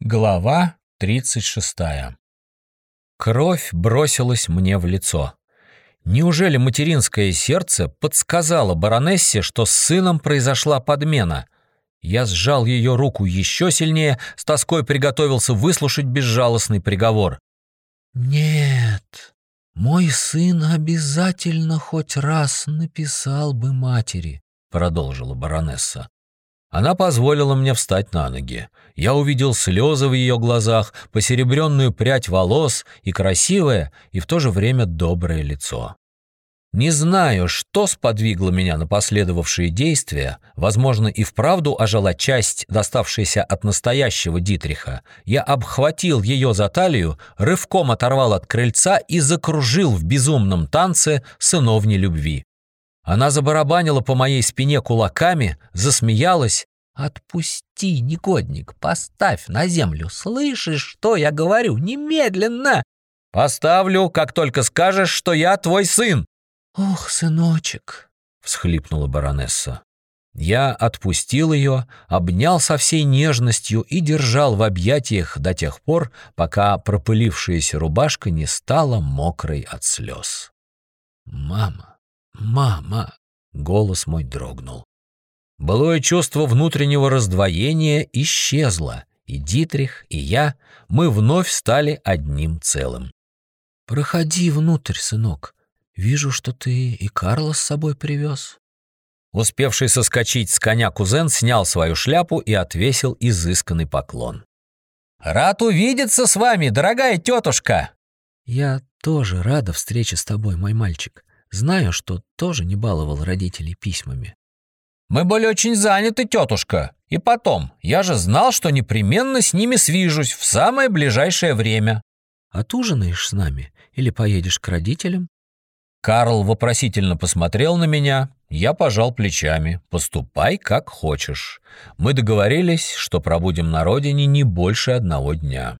Глава 36. Кровь бросилась мне в лицо. Неужели материнское сердце подсказало баронессе, что с сыном произошла подмена? Я сжал ее руку еще сильнее, с тоской приготовился выслушать безжалостный приговор. «Нет, мой сын обязательно хоть раз написал бы матери», — продолжила баронесса. Она позволила мне встать на ноги. Я увидел слезы в ее глазах, посеребренную прядь волос и красивое, и в то же время доброе лицо. Не знаю, что сподвигло меня на последовавшие действия, возможно, и вправду ожила часть, доставшаяся от настоящего Дитриха. Я обхватил ее за талию, рывком оторвал от крыльца и закружил в безумном танце сыновней любви. Она забарабанила по моей спине кулаками, засмеялась. «Отпусти, негодник, поставь на землю. Слышишь, что я говорю? Немедленно!» «Поставлю, как только скажешь, что я твой сын!» «Ох, сыночек!» — всхлипнула баронесса. Я отпустил ее, обнял со всей нежностью и держал в объятиях до тех пор, пока пропылившаяся рубашка не стала мокрой от слез. «Мама, «Мама!» — голос мой дрогнул. Былое чувство внутреннего раздвоения исчезло, и Дитрих, и я, мы вновь стали одним целым. «Проходи внутрь, сынок. Вижу, что ты и Карла с собой привез». Успевший соскочить с коня кузен снял свою шляпу и отвесил изысканный поклон. «Рад увидеться с вами, дорогая тетушка!» «Я тоже рада встрече с тобой, мой мальчик. Знаю, что тоже не баловал родителей письмами. «Мы были очень заняты, тетушка. И потом, я же знал, что непременно с ними свяжусь в самое ближайшее время». «Отужинаешь с нами или поедешь к родителям?» Карл вопросительно посмотрел на меня. Я пожал плечами. «Поступай, как хочешь. Мы договорились, что пробудем на родине не больше одного дня».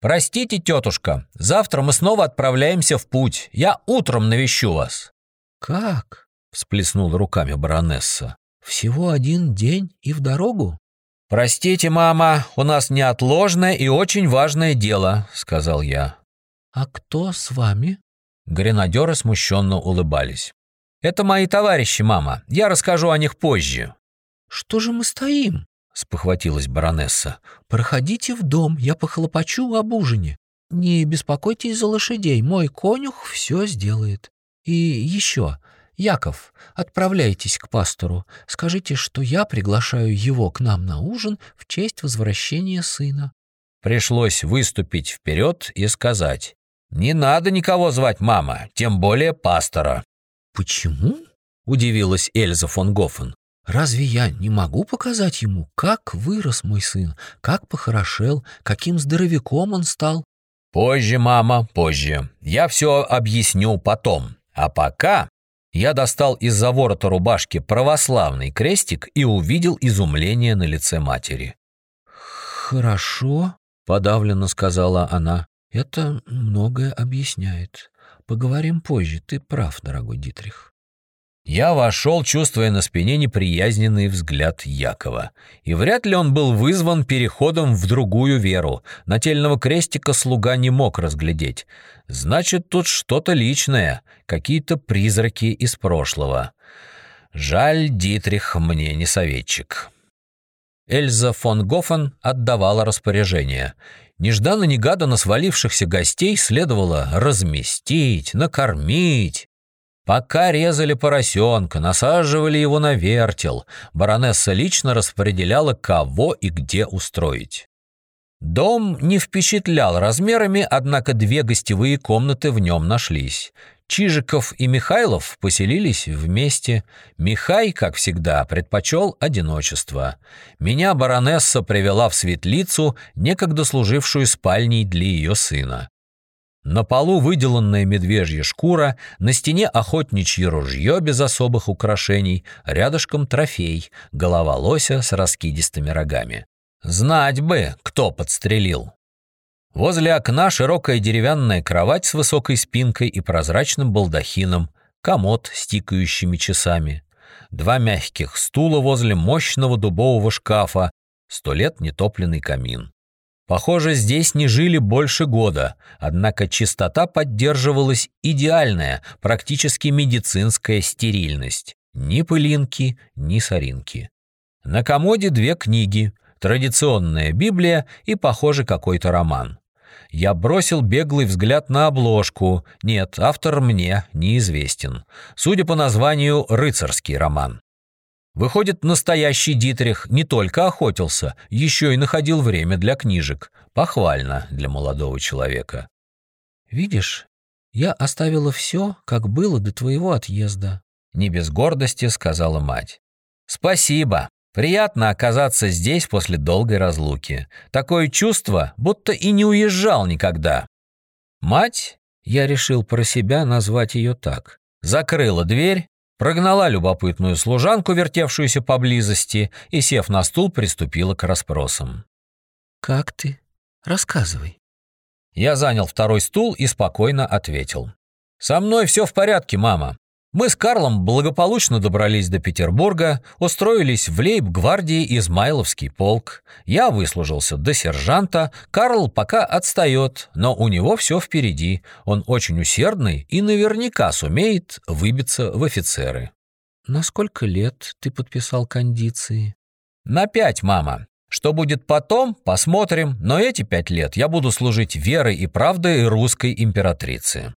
«Простите, тетушка, завтра мы снова отправляемся в путь. Я утром навещу вас». «Как?» — всплеснула руками баронесса. «Всего один день и в дорогу?» «Простите, мама, у нас неотложное и очень важное дело», — сказал я. «А кто с вами?» Гренадеры смущенно улыбались. «Это мои товарищи, мама. Я расскажу о них позже». «Что же мы стоим?» Спохватилась баронесса. «Проходите в дом, я похлопочу об ужине. Не беспокойтесь за лошадей, мой конюх все сделает. И еще, Яков, отправляйтесь к пастору. Скажите, что я приглашаю его к нам на ужин в честь возвращения сына». Пришлось выступить вперед и сказать, «Не надо никого звать мама, тем более пастора». «Почему?» — удивилась Эльза фон Гофен. Разве я не могу показать ему, как вырос мой сын, как похорошел, каким здоровяком он стал? Позже, мама, позже. Я все объясню потом. А пока я достал из-за ворота рубашки православный крестик и увидел изумление на лице матери. «Хорошо», — подавленно сказала она. «Это многое объясняет. Поговорим позже. Ты прав, дорогой Дитрих». Я вошел, чувствуя на спине неприязненный взгляд Якова. И вряд ли он был вызван переходом в другую веру. Нательного крестика слуга не мог разглядеть. Значит, тут что-то личное, какие-то призраки из прошлого. Жаль, Дитрих мне не советчик. Эльза фон Гофен отдавала распоряжение. Нежданно-негаданно свалившихся гостей следовало разместить, накормить, Пока резали поросенка, насаживали его на вертел, баронесса лично распределяла, кого и где устроить. Дом не впечатлял размерами, однако две гостевые комнаты в нем нашлись. Чижиков и Михайлов поселились вместе. Михай, как всегда, предпочел одиночество. Меня баронесса привела в светлицу, некогда служившую спальней для ее сына. На полу выделанная медвежья шкура, на стене охотничье ружье без особых украшений, рядышком трофей, голова лося с раскидистыми рогами. Знать бы, кто подстрелил. Возле окна широкая деревянная кровать с высокой спинкой и прозрачным балдахином, комод с тикающими часами, два мягких стула возле мощного дубового шкафа, сто лет нетопленный камин. Похоже, здесь не жили больше года, однако чистота поддерживалась идеальная, практически медицинская стерильность. Ни пылинки, ни соринки. На комоде две книги, традиционная Библия и, похоже, какой-то роман. Я бросил беглый взгляд на обложку. Нет, автор мне неизвестен. Судя по названию, рыцарский роман. Выходит, настоящий Дитрих не только охотился, еще и находил время для книжек. Похвально для молодого человека. «Видишь, я оставила все, как было до твоего отъезда», — не без гордости сказала мать. «Спасибо. Приятно оказаться здесь после долгой разлуки. Такое чувство, будто и не уезжал никогда». Мать, я решил про себя назвать ее так, закрыла дверь Прогнала любопытную служанку, вертевшуюся поблизости, и, сев на стул, приступила к расспросам. «Как ты? Рассказывай». Я занял второй стул и спокойно ответил. «Со мной все в порядке, мама. Мы с Карлом благополучно добрались до Петербурга, устроились в лейб-гвардии Измайловский полк. Я выслужился до сержанта, Карл пока отстает, но у него все впереди. Он очень усердный и наверняка сумеет выбиться в офицеры. На сколько лет ты подписал кондиции? На пять, мама. Что будет потом, посмотрим, но эти пять лет я буду служить верой и правдой русской императрицы.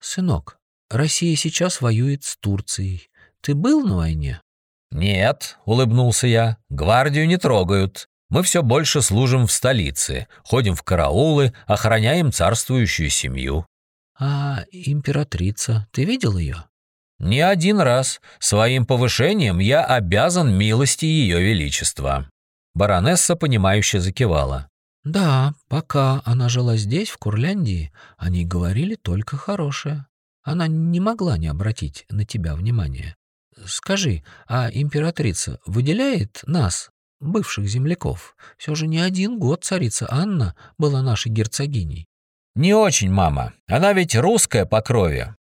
Сынок, Россия сейчас воюет с Турцией. Ты был на войне? Нет, улыбнулся я. Гвардию не трогают. Мы все больше служим в столице, ходим в караулы, охраняем царствующую семью. А императрица, ты видел ее? Не один раз. Своим повышением я обязан милости ее величества. Баронесса, понимающе закивала. Да, пока она жила здесь, в Курляндии, они говорили только хорошее. Она не могла не обратить на тебя внимания. Скажи, а императрица выделяет нас, бывших земляков? Все же не один год царица Анна была нашей герцогиней. Не очень, мама. Она ведь русская по крови.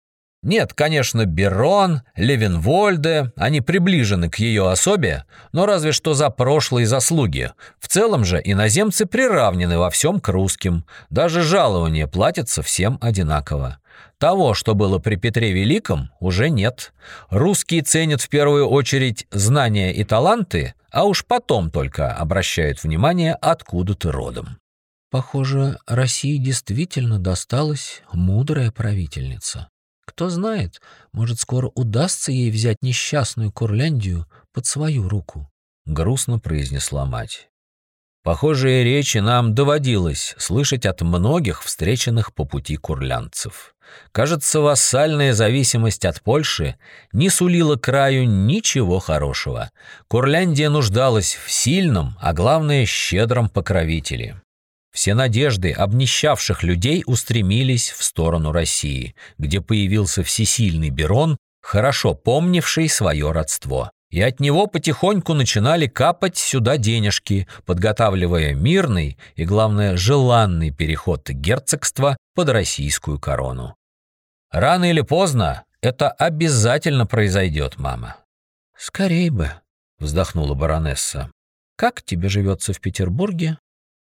Нет, конечно, Берон, Левенвольде, они приближены к ее особе, но разве что за прошлые заслуги. В целом же иноземцы приравнены во всем к русским. Даже жалования платятся всем одинаково. Того, что было при Петре Великом, уже нет. Русские ценят в первую очередь знания и таланты, а уж потом только обращают внимание, откуда ты родом. Похоже, России действительно досталась мудрая правительница. Кто знает, может, скоро удастся ей взять несчастную Курляндию под свою руку, — грустно произнесла мать. Похожие речи нам доводилось слышать от многих встреченных по пути курлянцев. Кажется, вассальная зависимость от Польши не сулила краю ничего хорошего. Курляндия нуждалась в сильном, а главное, щедром покровителе. Все надежды обнищавших людей устремились в сторону России, где появился всесильный Берон, хорошо помнивший свое родство и от него потихоньку начинали капать сюда денежки, подготавливая мирный и, главное, желанный переход герцогства под российскую корону. Рано или поздно это обязательно произойдет, мама. «Скорей бы», — вздохнула баронесса. «Как тебе живется в Петербурге?»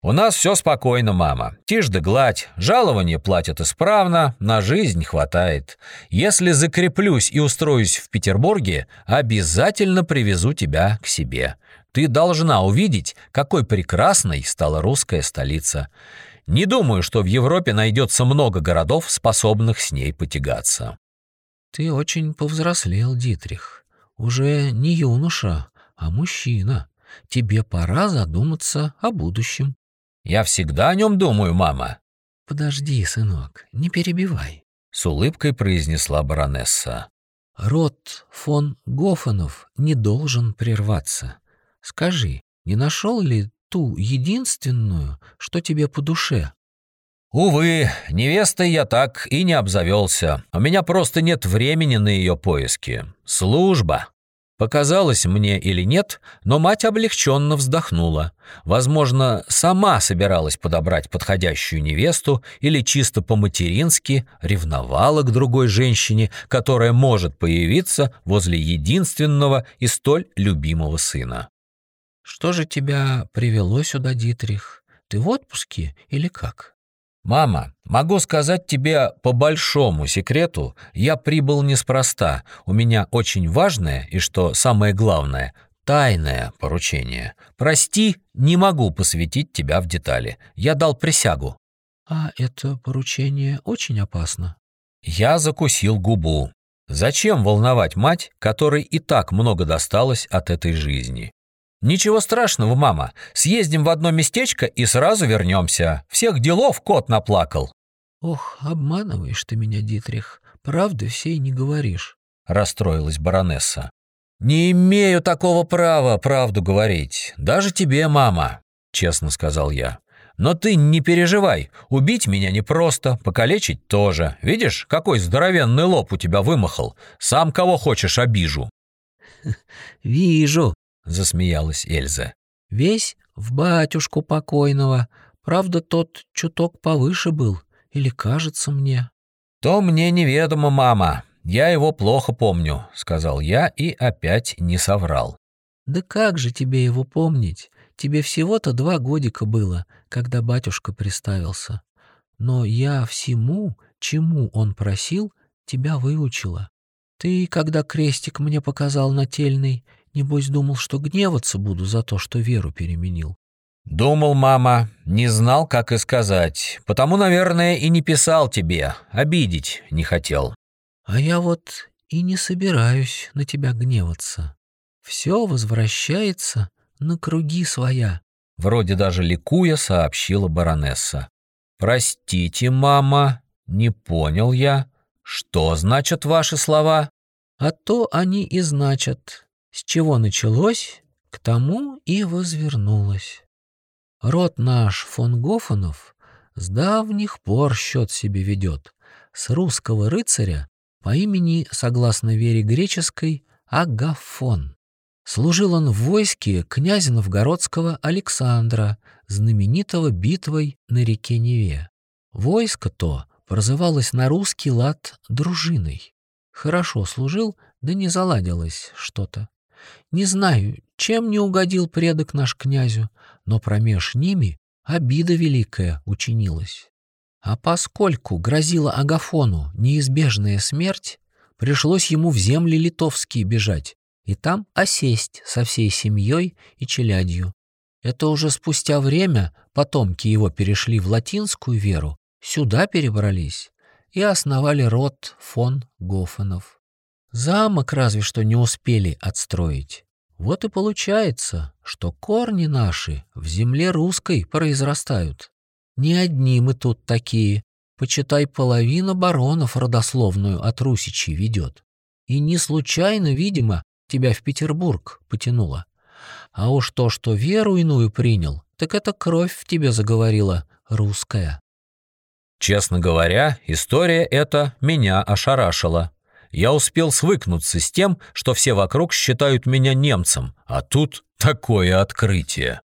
«У нас все спокойно, мама. Тишь да гладь. Жалование платят исправно, на жизнь хватает. Если закреплюсь и устроюсь в Петербурге, обязательно привезу тебя к себе. Ты должна увидеть, какой прекрасной стала русская столица. Не думаю, что в Европе найдется много городов, способных с ней потягаться». «Ты очень повзрослел, Дитрих. Уже не юноша, а мужчина. Тебе пора задуматься о будущем». Я всегда о нем думаю, мама». «Подожди, сынок, не перебивай», — с улыбкой произнесла баронесса. «Род фон Гофанов не должен прерваться. Скажи, не нашел ли ту единственную, что тебе по душе?» «Увы, невестой я так и не обзавелся. У меня просто нет времени на ее поиски. Служба». Показалось мне или нет, но мать облегченно вздохнула. Возможно, сама собиралась подобрать подходящую невесту или чисто по-матерински ревновала к другой женщине, которая может появиться возле единственного и столь любимого сына. «Что же тебя привело сюда, Дитрих? Ты в отпуске или как?» «Мама, могу сказать тебе по большому секрету, я прибыл неспроста. У меня очень важное и, что самое главное, тайное поручение. Прости, не могу посвятить тебя в детали. Я дал присягу». «А это поручение очень опасно». Я закусил губу. Зачем волновать мать, которой и так много досталось от этой жизни? «Ничего страшного, мама. Съездим в одно местечко и сразу вернемся. Всех делов кот наплакал». «Ох, обманываешь ты меня, Дитрих. Правды всей не говоришь», — расстроилась баронесса. «Не имею такого права правду говорить. Даже тебе, мама», — честно сказал я. «Но ты не переживай. Убить меня непросто, покалечить тоже. Видишь, какой здоровенный лоб у тебя вымахал. Сам кого хочешь обижу». «Вижу», засмеялась Эльза. Весь в батюшку покойного. Правда, тот чуток повыше был, или кажется мне. То мне неведомо, мама. Я его плохо помню, сказал я и опять не соврал. Да как же тебе его помнить? Тебе всего-то два годика было, когда батюшка приставился. Но я всему, чему он просил, тебя выучила. Ты, когда крестик мне показал нательный, Небось, думал, что гневаться буду за то, что веру переменил. Думал, мама, не знал, как и сказать. Потому, наверное, и не писал тебе, обидеть не хотел. А я вот и не собираюсь на тебя гневаться. Все возвращается на круги своя. Вроде даже ликуя сообщила баронесса. «Простите, мама, не понял я. Что значат ваши слова?» «А то они и значат. С чего началось, к тому и возвернулось. Род наш фон Гофанов с давних пор счет себе ведет. С русского рыцаря по имени, согласно вере греческой, Агафон. Служил он в войске князя Новгородского Александра, знаменитого битвой на реке Неве. Войско то прозывалось на русский лад дружиной. Хорошо служил, да не заладилось что-то. Не знаю, чем не угодил предок наш князю, но промеж ними обида великая учинилась. А поскольку грозила Агафону неизбежная смерть, пришлось ему в земли литовские бежать и там осесть со всей семьей и челядью. Это уже спустя время потомки его перешли в латинскую веру, сюда перебрались и основали род фон Гофенов. Замок разве что не успели отстроить. Вот и получается, что корни наши в земле русской произрастают. Не одни мы тут такие. Почитай, половина баронов родословную от русичей ведет. И не случайно, видимо, тебя в Петербург потянуло. А уж то, что веру иную принял, так это кровь в тебе заговорила русская. Честно говоря, история эта меня ошарашила я успел свыкнуться с тем, что все вокруг считают меня немцем, а тут такое открытие.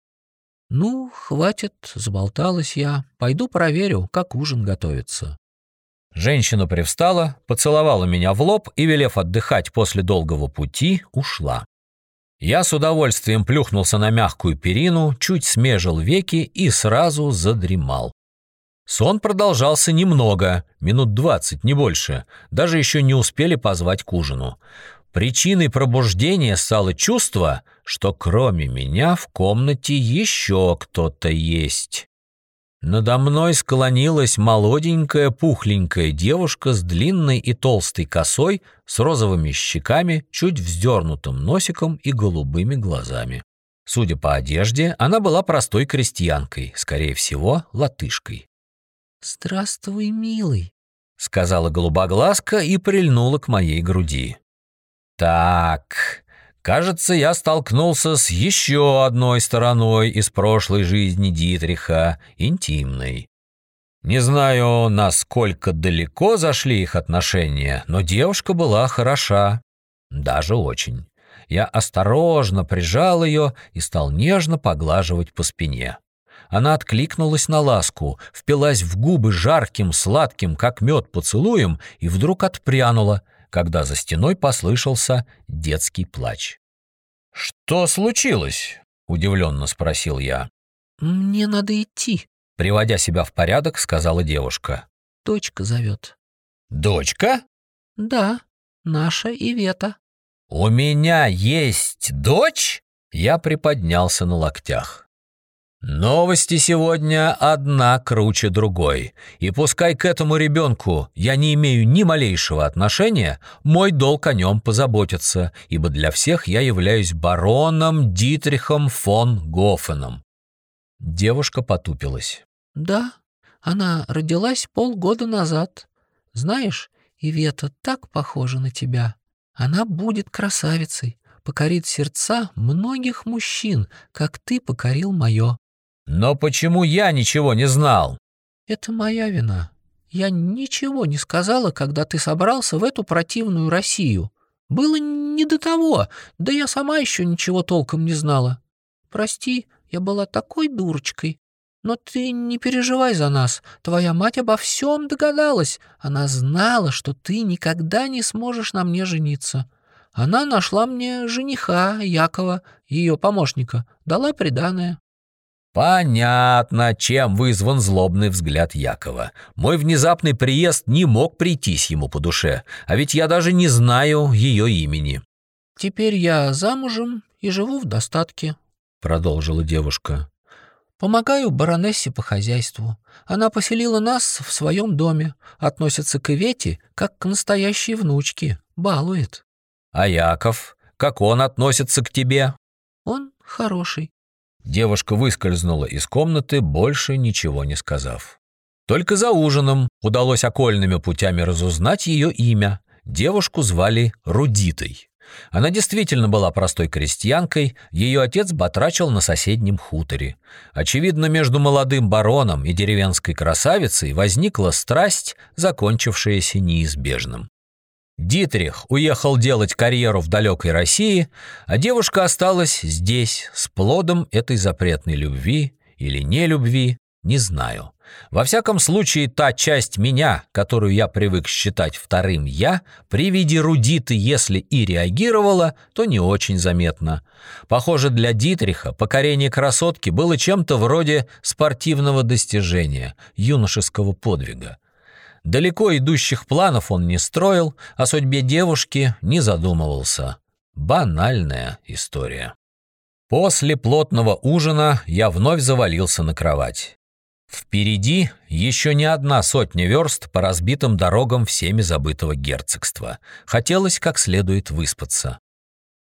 «Ну, хватит, заболталась я. Пойду проверю, как ужин готовится». Женщина привстала, поцеловала меня в лоб и, велев отдыхать после долгого пути, ушла. Я с удовольствием плюхнулся на мягкую перину, чуть смежил веки и сразу задремал. Сон продолжался немного, минут двадцать, не больше. Даже еще не успели позвать к ужину. Причиной пробуждения стало чувство, что кроме меня в комнате еще кто-то есть. Надо мной склонилась молоденькая пухленькая девушка с длинной и толстой косой, с розовыми щеками, чуть вздернутым носиком и голубыми глазами. Судя по одежде, она была простой крестьянкой, скорее всего, латышкой. «Здравствуй, милый», — сказала голубоглазка и прильнула к моей груди. «Так, кажется, я столкнулся с еще одной стороной из прошлой жизни Дитриха, интимной. Не знаю, насколько далеко зашли их отношения, но девушка была хороша, даже очень. Я осторожно прижал ее и стал нежно поглаживать по спине. Она откликнулась на ласку, впилась в губы жарким, сладким, как мед, поцелуем и вдруг отпрянула, когда за стеной послышался детский плач. «Что случилось?» — удивленно спросил я. мне надо идти», — приводя себя в порядок, сказала девушка. «Дочка зовет». «Дочка?» «Да, наша Ивета». «У меня есть дочь?» Я приподнялся на локтях. Новости сегодня одна круче другой, и пускай к этому ребенку я не имею ни малейшего отношения, мой долг о нем позаботиться, ибо для всех я являюсь бароном Дитрихом фон Гофеном. Девушка потупилась. «Да, она родилась полгода назад. Знаешь, Ивета так похожа на тебя. Она будет красавицей, покорит сердца многих мужчин, как ты покорил мое». Но почему я ничего не знал? Это моя вина. Я ничего не сказала, когда ты собрался в эту противную Россию. Было не до того, да я сама еще ничего толком не знала. Прости, я была такой дурочкой. Но ты не переживай за нас. Твоя мать обо всем догадалась. Она знала, что ты никогда не сможешь на мне жениться. Она нашла мне жениха, Якова, ее помощника, дала приданое. Понятно, чем вызван злобный взгляд Якова. Мой внезапный приезд не мог прийтись ему по душе, а ведь я даже не знаю ее имени. «Теперь я замужем и живу в достатке», — продолжила девушка. «Помогаю баронессе по хозяйству. Она поселила нас в своем доме, относится к Ивете, как к настоящей внучке, балует». «А Яков? Как он относится к тебе?» «Он хороший. Девушка выскользнула из комнаты, больше ничего не сказав. Только за ужином удалось окольными путями разузнать ее имя. Девушку звали Рудитой. Она действительно была простой крестьянкой, ее отец батрачил на соседнем хуторе. Очевидно, между молодым бароном и деревенской красавицей возникла страсть, закончившаяся неизбежным. Дитрих уехал делать карьеру в далекой России, а девушка осталась здесь с плодом этой запретной любви или нелюбви, не знаю. Во всяком случае, та часть меня, которую я привык считать вторым «я», при виде Рудиты, если и реагировала, то не очень заметно. Похоже, для Дитриха покорение красотки было чем-то вроде спортивного достижения, юношеского подвига. Далеко идущих планов он не строил, о судьбе девушки не задумывался. Банальная история. После плотного ужина я вновь завалился на кровать. Впереди еще не одна сотня верст по разбитым дорогам всеми забытого герцогства. Хотелось как следует выспаться.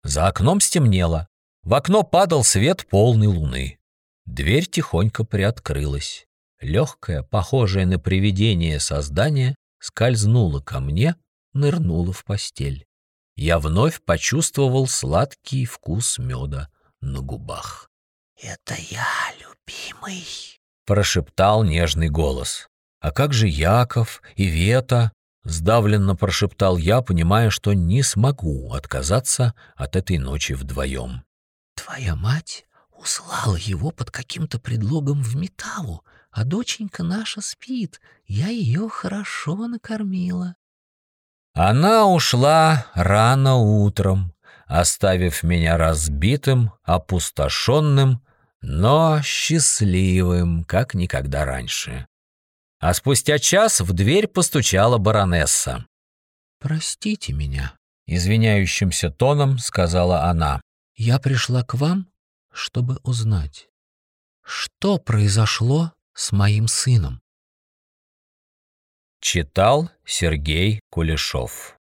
За окном стемнело. В окно падал свет полной луны. Дверь тихонько приоткрылась. Легкое, похожее на привидение создание скользнуло ко мне, нырнуло в постель. Я вновь почувствовал сладкий вкус меда на губах. «Это я, любимый», — прошептал нежный голос. «А как же Яков и Вета?» — сдавленно прошептал я, понимая, что не смогу отказаться от этой ночи вдвоем. «Твоя мать услала его под каким-то предлогом в Метаву, а доченька наша спит, я ее хорошо накормила». Она ушла рано утром, оставив меня разбитым, опустошенным, но счастливым, как никогда раньше. А спустя час в дверь постучала баронесса. «Простите меня», — извиняющимся тоном сказала она. «Я пришла к вам, чтобы узнать, что произошло с моим сыном. Читал Сергей Кулешов